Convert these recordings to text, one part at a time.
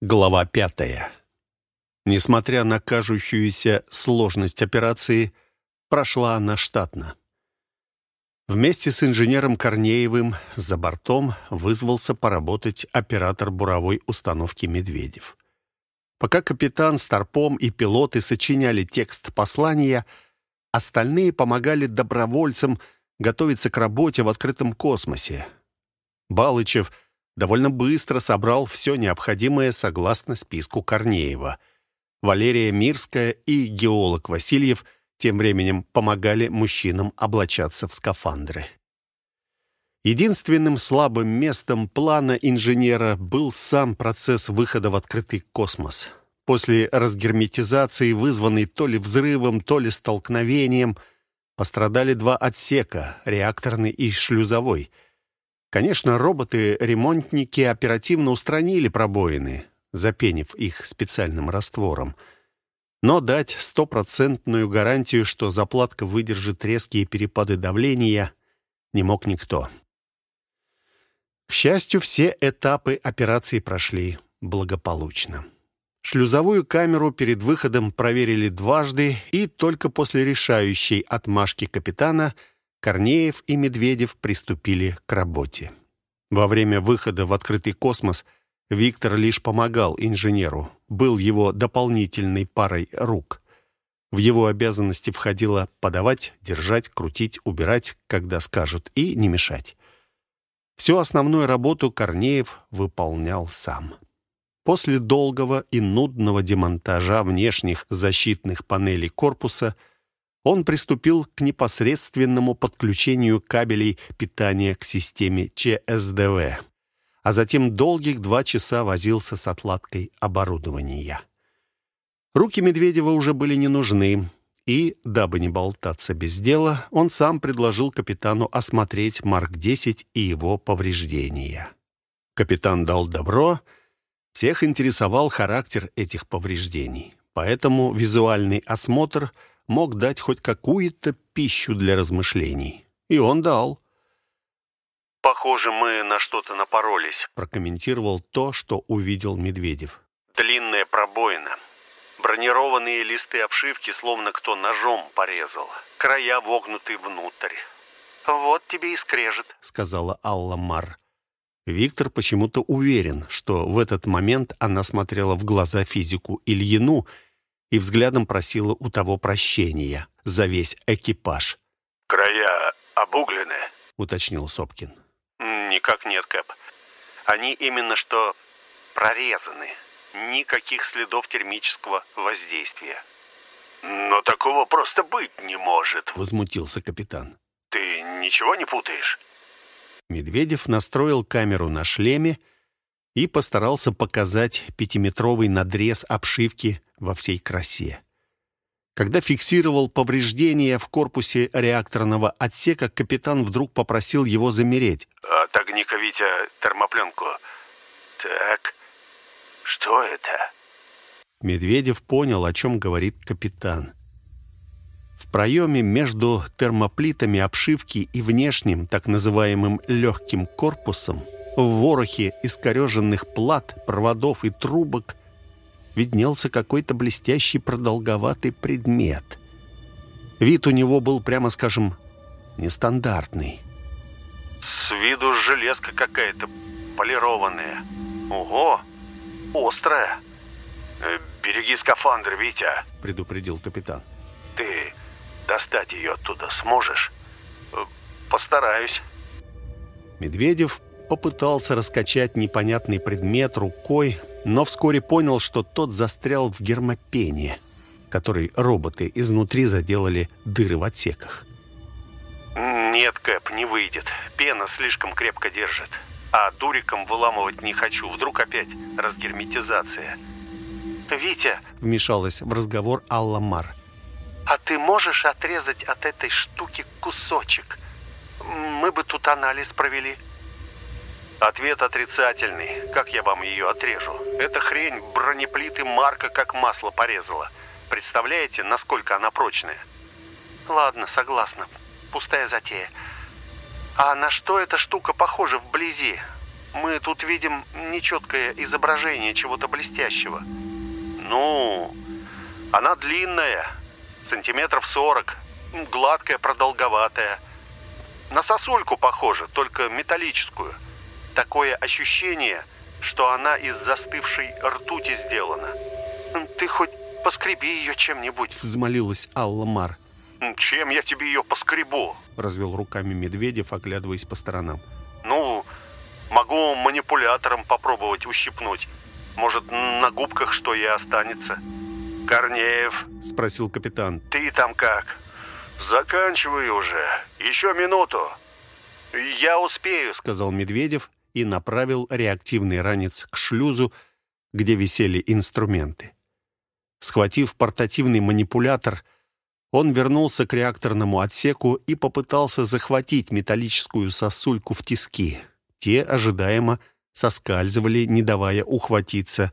Глава пятая. Несмотря на кажущуюся сложность операции, прошла она штатно. Вместе с инженером Корнеевым за бортом вызвался поработать оператор буровой установки «Медведев». Пока капитан, Старпом и пилоты сочиняли текст послания, остальные помогали добровольцам готовиться к работе в открытом космосе. Балычев — довольно быстро собрал все необходимое согласно списку Корнеева. Валерия Мирская и геолог Васильев тем временем помогали мужчинам облачаться в скафандры. Единственным слабым местом плана инженера был сам процесс выхода в открытый космос. После разгерметизации, вызванной то ли взрывом, то ли столкновением, пострадали два отсека — реакторный и шлюзовой — Конечно, роботы-ремонтники оперативно устранили пробоины, запенив их специальным раствором. Но дать стопроцентную гарантию, что заплатка выдержит резкие перепады давления, не мог никто. К счастью, все этапы операции прошли благополучно. Шлюзовую камеру перед выходом проверили дважды, и только после решающей отмашки капитана – Корнеев и Медведев приступили к работе. Во время выхода в открытый космос Виктор лишь помогал инженеру, был его дополнительной парой рук. В его обязанности входило подавать, держать, крутить, убирать, когда скажут, и не мешать. Всю основную работу Корнеев выполнял сам. После долгого и нудного демонтажа внешних защитных панелей корпуса – он приступил к непосредственному подключению кабелей питания к системе ЧСДВ, а затем долгих два часа возился с отладкой оборудования. Руки Медведева уже были не нужны, и, дабы не болтаться без дела, он сам предложил капитану осмотреть Марк-10 и его повреждения. Капитан дал добро, всех интересовал характер этих повреждений, поэтому визуальный осмотр – мог дать хоть какую-то пищу для размышлений. И он дал. «Похоже, мы на что-то напоролись», прокомментировал то, что увидел Медведев. «Длинная пробоина. Бронированные листы обшивки словно кто ножом порезал. Края вогнуты внутрь. «Вот тебе и скрежет», — сказала Алла Мар. Виктор почему-то уверен, что в этот момент она смотрела в глаза физику Ильину и взглядом просила у того прощения за весь экипаж. «Края обуглены?» — уточнил Сопкин. «Никак нет, Кэп. Они именно что прорезаны. Никаких следов термического воздействия». «Но такого просто быть не может», — возмутился капитан. «Ты ничего не путаешь?» Медведев настроил камеру на шлеме и постарался показать пятиметровый надрез обшивки во всей красе. Когда фиксировал повреждения в корпусе реакторного отсека, капитан вдруг попросил его замереть. «Отогни-ка, Витя, термопленку. Так, что это?» Медведев понял, о чем говорит капитан. В проеме между термоплитами обшивки и внешним, так называемым легким корпусом, в ворохе искореженных плат, проводов и трубок виднелся какой-то блестящий продолговатый предмет. Вид у него был, прямо скажем, нестандартный. «С виду железка какая-то полированная. Ого, острая. Э, береги скафандр, Витя», — предупредил капитан. «Ты достать ее оттуда сможешь?» э, «Постараюсь». Медведев попытался раскачать непонятный предмет рукой, но вскоре понял, что тот застрял в гермопене, который роботы изнутри заделали дыры в отсеках. «Нет, Кэп, не выйдет. Пена слишком крепко держит. А дуриком выламывать не хочу. Вдруг опять разгерметизация». «Витя!» — вмешалась в разговор Алла Мар. «А ты можешь отрезать от этой штуки кусочек? Мы бы тут анализ провели». Ответ отрицательный. Как я вам ее отрежу? Эта хрень бронеплиты Марка как масло порезала. Представляете, насколько она прочная? Ладно, согласна. Пустая затея. А на что эта штука похожа вблизи? Мы тут видим нечеткое изображение чего-то блестящего. Ну, она длинная, сантиметров сорок, гладкая, продолговатая. На сосульку похожа, только металлическую. Такое ощущение, что она из застывшей ртути сделана. Ты хоть поскреби ее чем-нибудь. Взмолилась Алла Мар. Чем я тебе ее поскребу? Развел руками Медведев, оглядываясь по сторонам. Ну, могу манипулятором попробовать ущипнуть. Может, на губках что и останется. Корнеев, спросил капитан. Ты там как? Заканчивай уже. Еще минуту. Я успею, сказал Медведев и направил реактивный ранец к шлюзу, где висели инструменты. Схватив портативный манипулятор, он вернулся к реакторному отсеку и попытался захватить металлическую сосульку в тиски. Те, ожидаемо, соскальзывали, не давая ухватиться.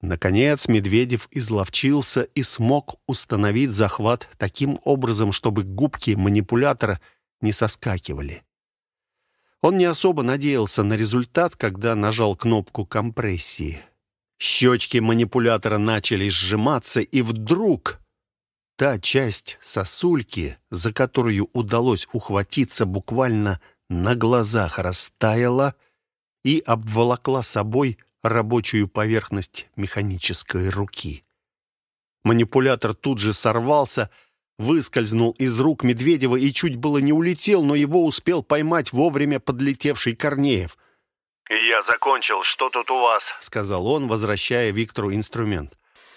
Наконец Медведев изловчился и смог установить захват таким образом, чтобы губки манипулятора не соскакивали. Он не особо надеялся на результат, когда нажал кнопку компрессии. Щечки манипулятора начали сжиматься, и вдруг та часть сосульки, за которую удалось ухватиться буквально на глазах, растаяла и обволокла собой рабочую поверхность механической руки. Манипулятор тут же сорвался, выскользнул из рук Медведева и чуть было не улетел, но его успел поймать вовремя подлетевший Корнеев. «Я закончил. Что тут у вас?» — сказал он, возвращая Виктору инструмент.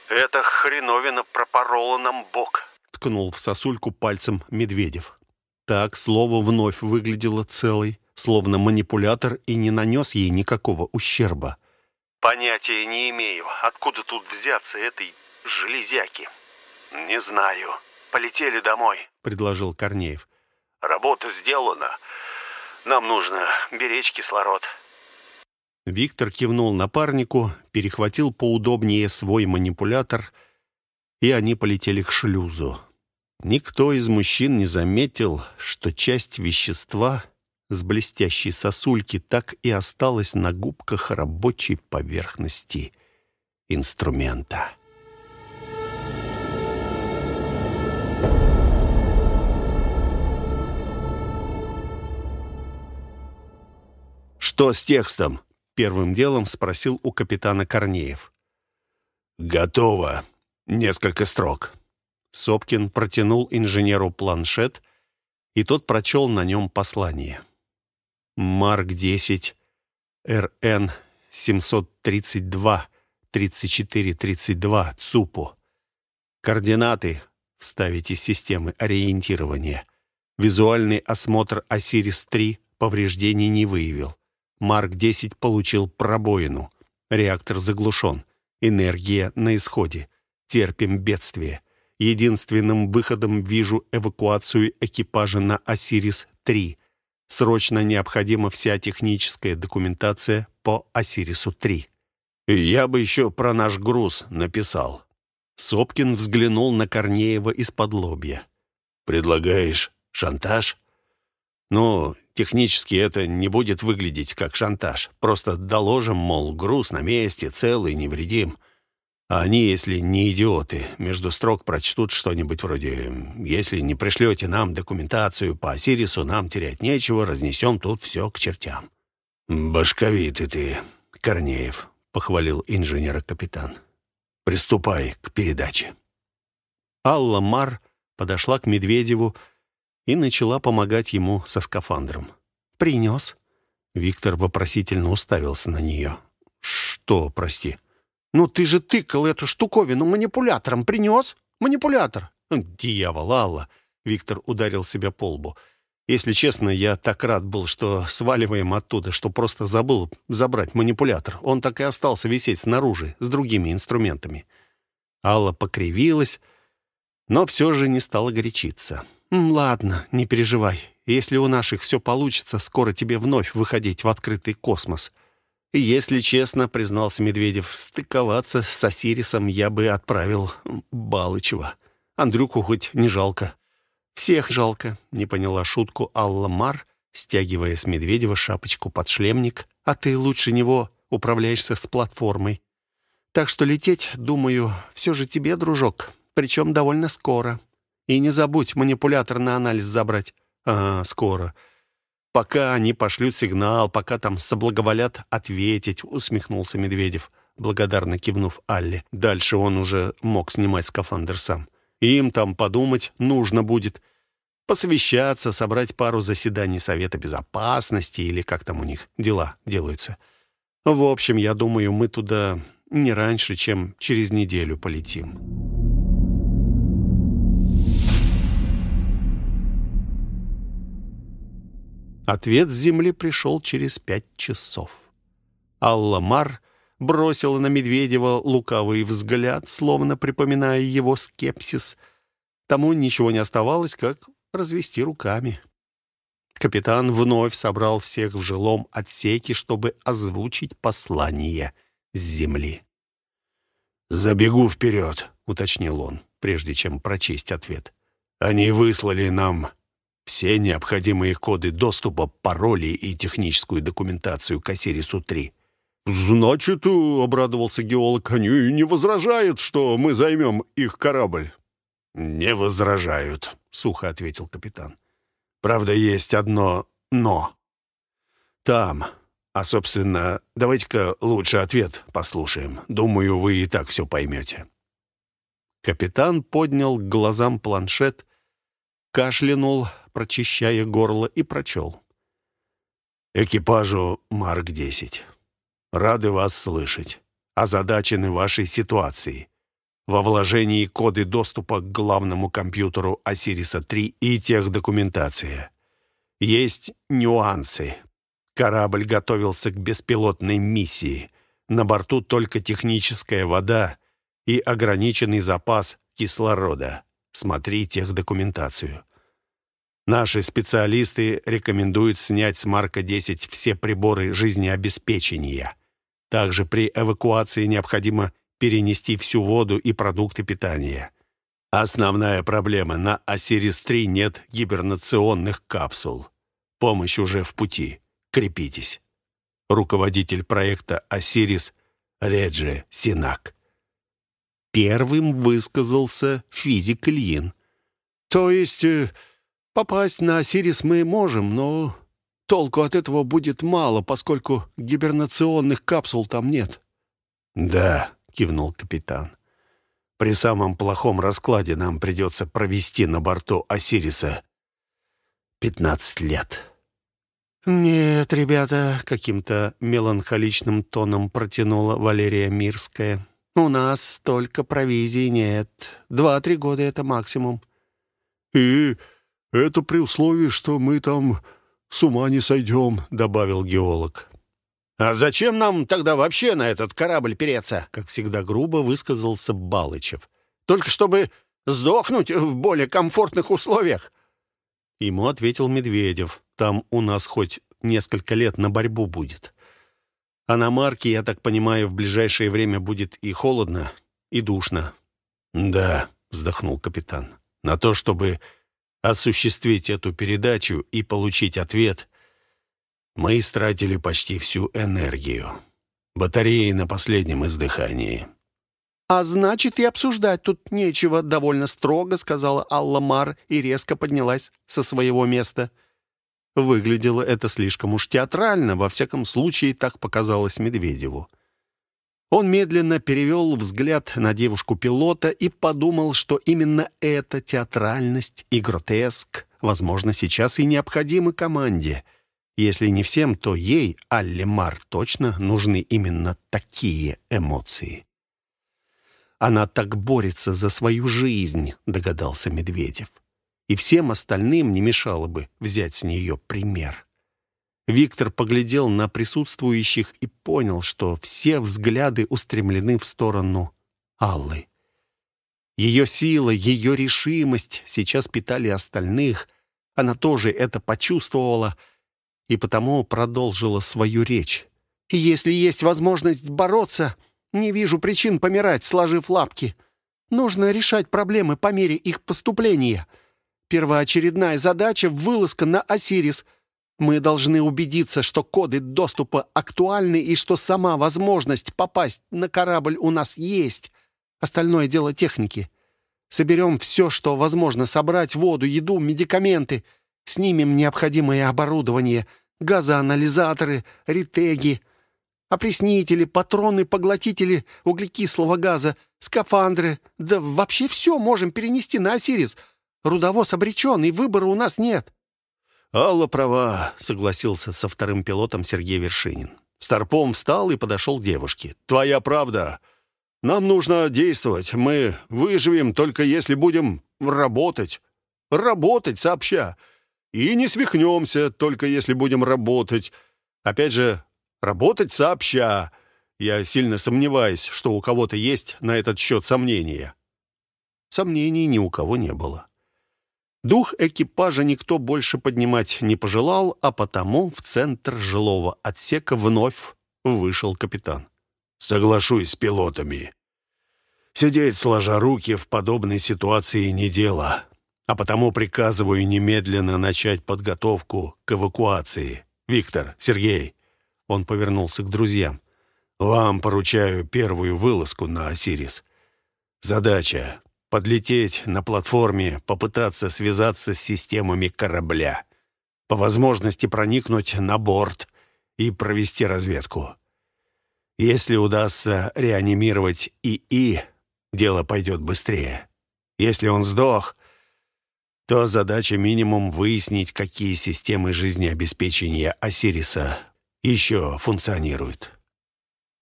«Это хреновина пропорола нам бок», — ткнул в сосульку пальцем Медведев. Так слово вновь выглядело целой, словно манипулятор и не нанес ей никакого ущерба. «Понятия не имею, откуда тут взяться этой железяки. Не знаю. Полетели домой», — предложил Корнеев. «Работа сделана. Нам нужно беречь кислород». Виктор кивнул напарнику, перехватил поудобнее свой манипулятор, и они полетели к шлюзу. Никто из мужчин не заметил, что часть вещества с блестящей сосульки так и осталась на губках рабочей поверхности инструмента. «Что с текстом?» Первым делом спросил у капитана Корнеев. «Готово. Несколько строк». Сопкин протянул инженеру планшет, и тот прочел на нем послание. «Марк-10, РН 732, 3432, ЦУПу. Координаты вставить из системы ориентирования. Визуальный осмотр «Осирис-3» повреждений не выявил. Марк-10 получил пробоину. Реактор заглушен. Энергия на исходе. Терпим бедствие. Единственным выходом вижу эвакуацию экипажа на «Осирис-3». Срочно необходима вся техническая документация по «Осирису-3». «Я бы еще про наш груз написал». Сопкин взглянул на Корнеева из-под лобья. «Предлагаешь шантаж?» «Ну, Технически это не будет выглядеть как шантаж. Просто доложим, мол, груз на месте, целый, невредим. А они, если не идиоты, между строк прочтут что-нибудь вроде «Если не пришлете нам документацию по Осирису, нам терять нечего, разнесем тут все к чертям». «Башковитый ты, Корнеев», — похвалил инженера-капитан. «Приступай к передаче». Алла Мар подошла к Медведеву и начала помогать ему со скафандром. «Принес?» Виктор вопросительно уставился на нее. «Что, прости?» «Ну ты же тыкал эту штуковину манипулятором. Принес? Манипулятор!» «Дьявол, Алла!» Виктор ударил себя по лбу. «Если честно, я так рад был, что сваливаем оттуда, что просто забыл забрать манипулятор. Он так и остался висеть снаружи, с другими инструментами». Алла покривилась, но все же не стала горячиться. «Ладно, не переживай. Если у наших все получится, скоро тебе вновь выходить в открытый космос». Если честно, признался Медведев, стыковаться с Осирисом я бы отправил Балычева. Андрюку хоть не жалко. Всех жалко, не поняла шутку Алла Мар, стягивая с Медведева шапочку под шлемник, а ты лучше него управляешься с платформой. Так что лететь, думаю, все же тебе, дружок, причем довольно скоро. И не забудь манипулятор на анализ забрать. А, скоро. Пока они пошлют сигнал, пока там соблаговолят ответить, усмехнулся Медведев, благодарно кивнув Алле. Дальше он уже мог снимать скафандр сам. Им там подумать нужно будет. Посовещаться, собрать пару заседаний Совета Безопасности или как там у них дела делаются. В общем, я думаю, мы туда не раньше, чем через неделю полетим. Ответ с земли пришел через пять часов. Алла Мар бросила на Медведева лукавый взгляд, словно припоминая его скепсис. Тому ничего не оставалось, как развести руками. Капитан вновь собрал всех в жилом отсеке, чтобы озвучить послание с земли. «Забегу вперед», — уточнил он, прежде чем прочесть ответ. «Они выслали нам все необходимые коды доступа, пароли и техническую документацию к Осирису-3». «Значит, — обрадовался геолог, — они не возражают, что мы займем их корабль?» «Не возражают», — сухо ответил капитан. «Правда, есть одно «но». Там, а, собственно, давайте-ка лучше ответ послушаем. Думаю, вы и так все поймете». Капитан поднял к глазам планшет, кашлянул, прочищая горло, и прочел. «Экипажу Марк-10. Рады вас слышать. Озадачены вашей ситуацией. Во вложении коды доступа к главному компьютеру Осириса-3 и техдокументация. Есть нюансы. Корабль готовился к беспилотной миссии. На борту только техническая вода и ограниченный запас кислорода. Смотри техдокументацию. Наши специалисты рекомендуют снять с Марка-10 все приборы жизнеобеспечения. Также при эвакуации необходимо перенести всю воду и продукты питания. Основная проблема – на Осирис-3 нет гибернационных капсул. Помощь уже в пути. Крепитесь. Руководитель проекта «Осирис» Реджи Синак. Первым высказался физик Ильин. «То есть э, Попасть на Осирис мы можем, но толку от этого будет мало, поскольку гибернационных капсул там нет». «Да», — кивнул капитан. «При самом плохом раскладе нам придется провести на борту Осириса пятнадцать лет». «Нет, ребята», — каким-то меланхоличным тоном протянула Валерия Мирская. «У нас столько провизии нет. Два-три года — это максимум». «И «Это при условии, что мы там с ума не сойдем», — добавил геолог. «А зачем нам тогда вообще на этот корабль переться?» Как всегда грубо высказался Балычев. «Только чтобы сдохнуть в более комфортных условиях?» Ему ответил Медведев. «Там у нас хоть несколько лет на борьбу будет. А на Марке, я так понимаю, в ближайшее время будет и холодно, и душно». «Да», — вздохнул капитан. «На то, чтобы осуществить эту передачу и получить ответ, мы истратили почти всю энергию. Батареи на последнем издыхании. «А значит, и обсуждать тут нечего», — довольно строго сказала Алла Мар и резко поднялась со своего места. Выглядело это слишком уж театрально, во всяком случае, так показалось Медведеву. Он медленно перевел взгляд на девушку-пилота и подумал, что именно эта театральность и гротеск, возможно, сейчас и необходимы команде. Если не всем, то ей, Алле Мар, точно нужны именно такие эмоции. «Она так борется за свою жизнь», — догадался Медведев. «И всем остальным не мешало бы взять с нее пример». Виктор поглядел на присутствующих и понял, что все взгляды устремлены в сторону Аллы. Ее сила, ее решимость сейчас питали остальных. Она тоже это почувствовала и потому продолжила свою речь. «Если есть возможность бороться, не вижу причин помирать, сложив лапки. Нужно решать проблемы по мере их поступления. Первоочередная задача — вылазка на Осирис — Мы должны убедиться, что коды доступа актуальны и что сама возможность попасть на корабль у нас есть. Остальное дело техники. Соберем все, что возможно собрать, воду, еду, медикаменты. Снимем необходимое оборудование, газоанализаторы, ритеги, опреснители, патроны, поглотители углекислого газа, скафандры. Да вообще все можем перенести на Осирис. Рудовоз обречен, и выбора у нас нет. «Алла права», — согласился со вторым пилотом Сергей Вершинин. Старпом встал и подошел к девушке. «Твоя правда. Нам нужно действовать. Мы выживем, только если будем работать. Работать сообща. И не свихнемся, только если будем работать. Опять же, работать сообща. Я сильно сомневаюсь, что у кого-то есть на этот счет сомнения». Сомнений ни у кого не было. Дух экипажа никто больше поднимать не пожелал, а потому в центр жилого отсека вновь вышел капитан. «Соглашусь с пилотами. Сидеть сложа руки в подобной ситуации не дело, а потому приказываю немедленно начать подготовку к эвакуации. Виктор, Сергей». Он повернулся к друзьям. «Вам поручаю первую вылазку на Осирис. Задача подлететь на платформе, попытаться связаться с системами корабля, по возможности проникнуть на борт и провести разведку. Если удастся реанимировать ИИ, дело пойдет быстрее. Если он сдох, то задача минимум выяснить, какие системы жизнеобеспечения Осириса еще функционируют.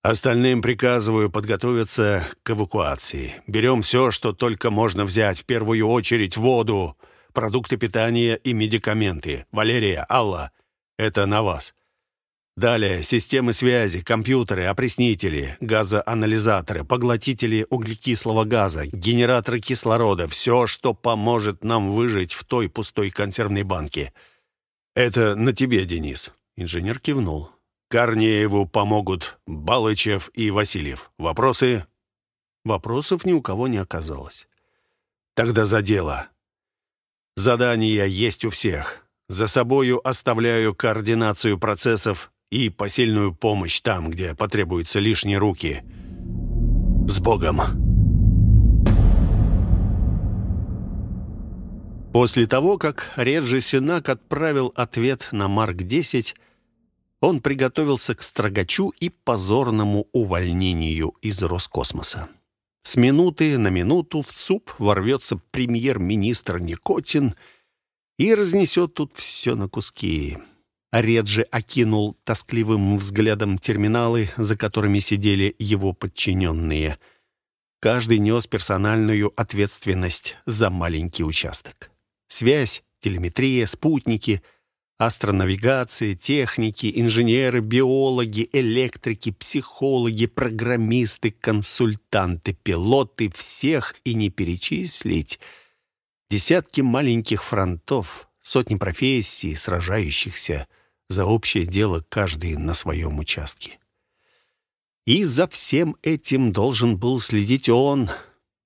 Остальным приказываю подготовиться к эвакуации. Берем все, что только можно взять. В первую очередь воду, продукты питания и медикаменты. Валерия, Алла, это на вас. Далее системы связи, компьютеры, опреснители, газоанализаторы, поглотители углекислого газа, генераторы кислорода. Все, что поможет нам выжить в той пустой консервной банке. Это на тебе, Денис. Инженер кивнул. Корнееву помогут Балычев и Васильев. Вопросы?» Вопросов ни у кого не оказалось. «Тогда за дело. Задания есть у всех. За собою оставляю координацию процессов и посильную помощь там, где потребуются лишние руки. С Богом!» После того, как Реджи Синак отправил ответ на Марк-10, он приготовился к строгачу и позорному увольнению из Роскосмоса. С минуты на минуту в СУП ворвется премьер-министр Никотин и разнесет тут все на куски. Реджи окинул тоскливым взглядом терминалы, за которыми сидели его подчиненные. Каждый нес персональную ответственность за маленький участок. Связь, телеметрия, спутники — Астронавигации, техники, инженеры, биологи, электрики, психологи, программисты, консультанты, пилоты, всех и не перечислить. Десятки маленьких фронтов, сотни профессий, сражающихся за общее дело каждый на своем участке. И за всем этим должен был следить он,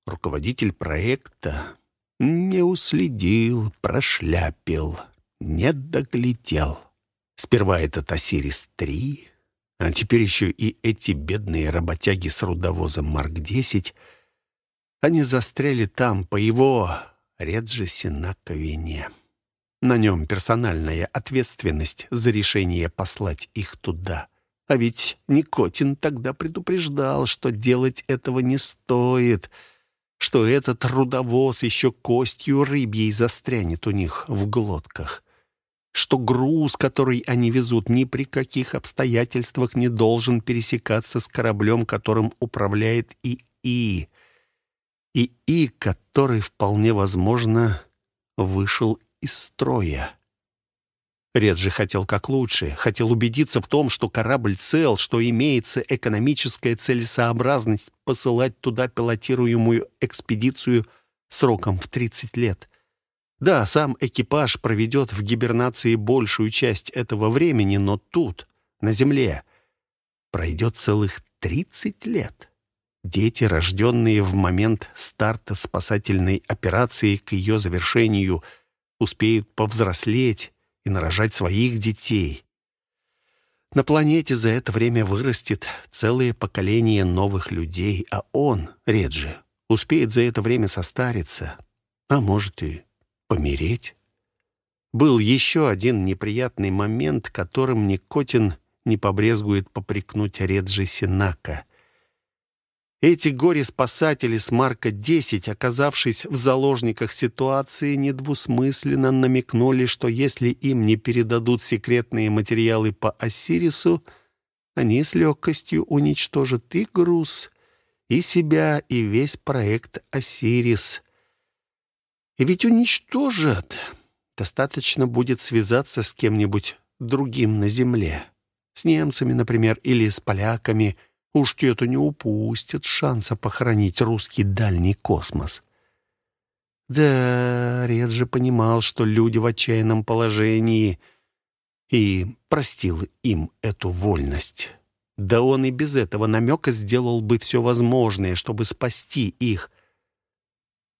руководитель проекта. Не уследил, прошляпил не доглядел. Сперва этот Осирис-3, а теперь еще и эти бедные работяги с рудовозом Марк-10. Они застряли там по его Реджесе на вине. На нем персональная ответственность за решение послать их туда. А ведь Никотин тогда предупреждал, что делать этого не стоит, что этот рудовоз еще костью рыбьей застрянет у них в глотках что груз, который они везут, ни при каких обстоятельствах не должен пересекаться с кораблем, которым управляет ИИ. ИИ, который, вполне возможно, вышел из строя. Реджи хотел как лучше, хотел убедиться в том, что корабль цел, что имеется экономическая целесообразность посылать туда пилотируемую экспедицию сроком в 30 лет. Да, сам экипаж проведет в гибернации большую часть этого времени, но тут, на Земле, пройдет целых 30 лет. Дети, рожденные в момент старта спасательной операции к ее завершению, успеют повзрослеть и нарожать своих детей. На планете за это время вырастет целое поколение новых людей, а он, Реджи, успеет за это время состариться, а может и помереть. Был еще один неприятный момент, которым Никотин не побрезгует попрекнуть Реджи Синака. Эти горе-спасатели с Марка-10, оказавшись в заложниках ситуации, недвусмысленно намекнули, что если им не передадут секретные материалы по Осирису, они с легкостью уничтожат и груз, и себя, и весь проект Осирис. И ведь уничтожат. Достаточно будет связаться с кем-нибудь другим на Земле. С немцами, например, или с поляками — Уж те-то не упустят шанса похоронить русский дальний космос. Да, Ред же понимал, что люди в отчаянном положении, и простил им эту вольность. Да он и без этого намека сделал бы все возможное, чтобы спасти их.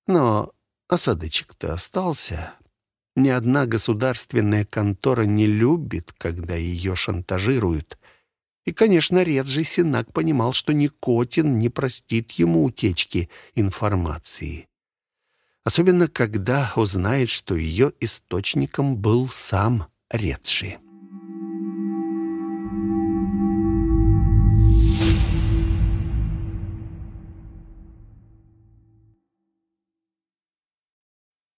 Но осадочек-то остался. Ни одна государственная контора не любит, когда ее шантажируют. И, конечно, Реджий Синак понимал, что Никотин не простит ему утечки информации. Особенно, когда узнает, что ее источником был сам Реджи.